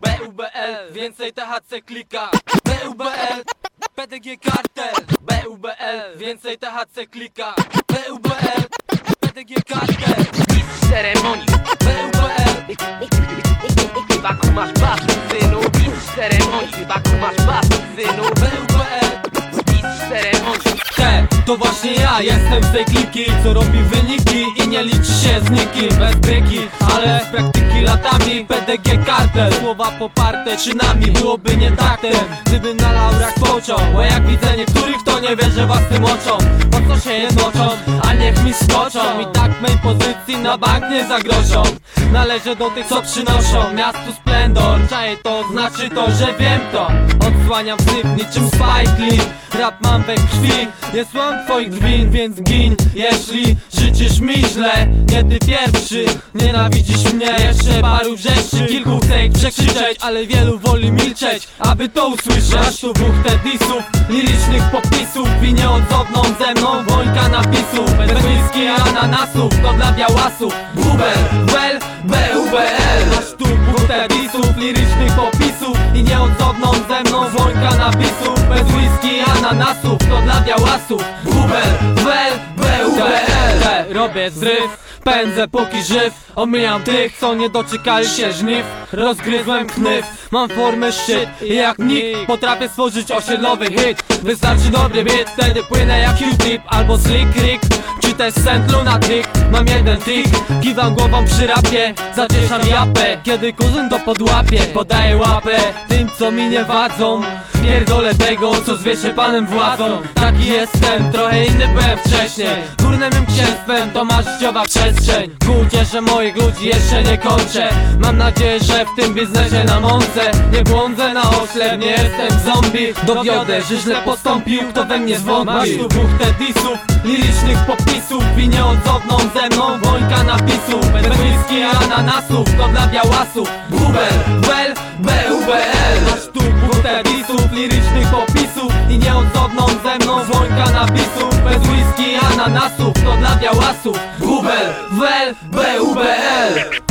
BUBL, więcej THC klika. BUBL, PDG kartel. BUBL, więcej THC klika. BUBL, PDG kartel. Ceremonii BUBL, Chyba kumasz bas, synu. Mistrz ceremonii Chyba kumasz bas, synu to właśnie ja jestem z tej kliki Co robi wyniki i nie liczy się z nikim Bez bryki, ale z praktyki latami. PDG kartel, słowa poparte czynami. Byłoby nie taktem, gdybym na laurach spoczął Bo jak widzę niektórych to nie wierzę własnym oczom. Po co się jednoczą, a niech mi skoczą. I tak mej pozycji na bank nie zagrożą Należę do tych co przynoszą miastu splendor. Czaję to, znaczy to, że wiem to. Odsłaniam syp niczym Spike Lee. Rap mam we krwi, nie słucham twoich win, więc gin Jeśli życzysz mi źle, nie ty pierwszy Nienawidzisz mnie, jeszcze paru wrzeszczy Kilku chce ich przekrzyczeć, ale wielu woli milczeć Aby to usłyszeć. Masz tu buchtę disów, lirycznych popisów I nieodzowną ze mną wojnka napisów. Bez whisky ananasów, to dla białasów. Bubel, białasów Bubel, B-U-B-L Robię zryw Pędzę póki żyw. Omijam tych, co nie doczekali się żniw. Rozgryzłem knyw Mam formę szczyt. I jak nikt Potrafię stworzyć osiedlowy hit. Wystarczy dobry beat, wtedy płynę jak Q-tip Albo Slick Rick, czy też Saint Lunatic Mam jeden tik, kiwam głową przy rapie Zacieszam japę, kiedy kuzyn to podłapie Podaję łapę tym, co mi nie wadzą Pierdolę tego, co zwie się panem władzą Taki jestem, trochę inny byłem wcześniej. Górnym księstwem to ma życiowa przestrzeń. Ku ucieszę moich ludzi jeszcze nie kończę. Mam nadzieję, że w tym biznesie na mące. Nie błądzę na oślep, nie jestem zombie. Dowiodę, że źle postąpił, kto we mnie zwątpił Masz tu buchtę disów, lirycznych popisów I nieodzowną ze mną wojnka napisów. Bez whisky ananasów, to dla białasów. Bubel, ananasów, to dla białasów. Bubel, well, B-U-B-L